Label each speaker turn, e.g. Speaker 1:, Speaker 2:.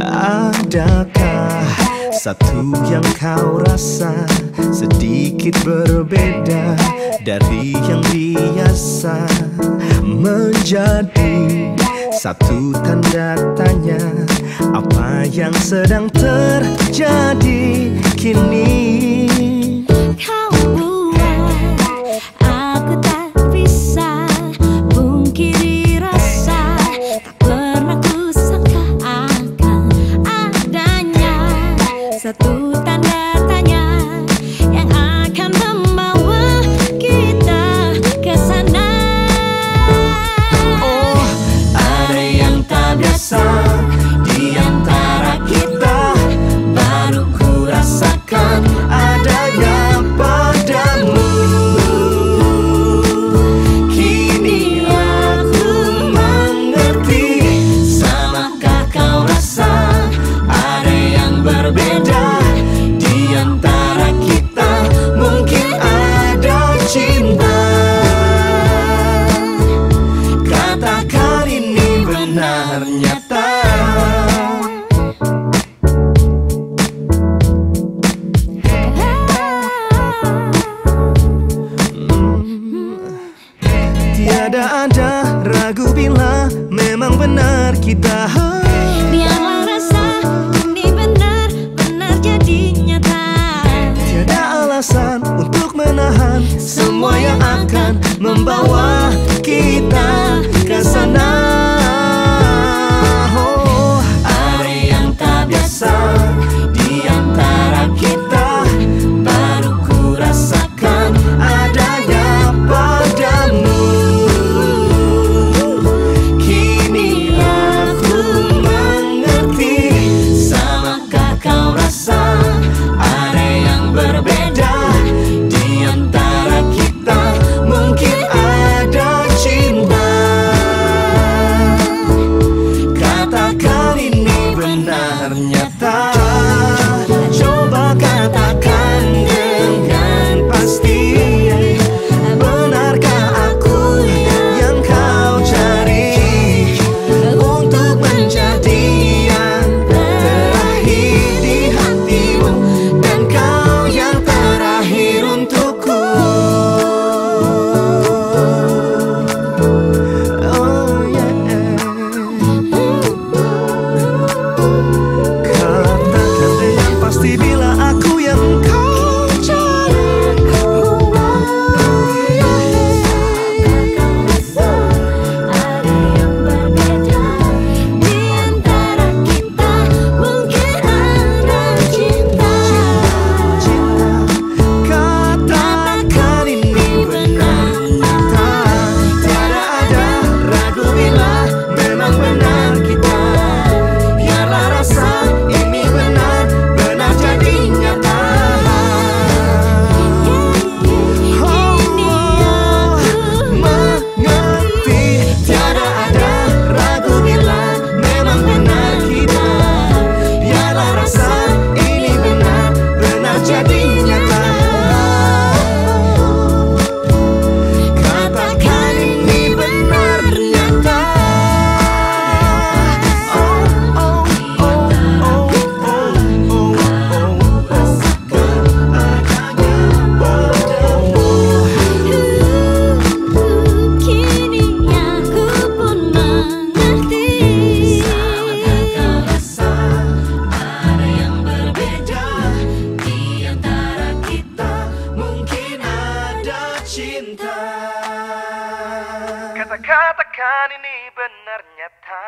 Speaker 1: Adakah satu yang kau rasa sedikit berbeda dari yang biasa menjadi satu tanda tanya apa yang sedang terjadi kini? 孤单。Tiada ada ragu bila memang benar kita
Speaker 2: Biarlah rasa ini benar, benar jadi nyata.
Speaker 1: Tiada alasan untuk menahan semua yang akan membawa Benar nyata.